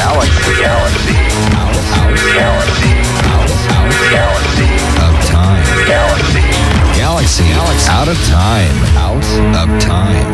Galaxy. Galaxy. Out, out, Galaxy. out, out Galaxy. of time. Galaxy. Galaxy, out of time, out of time.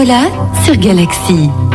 Nicolas sur Galaxy.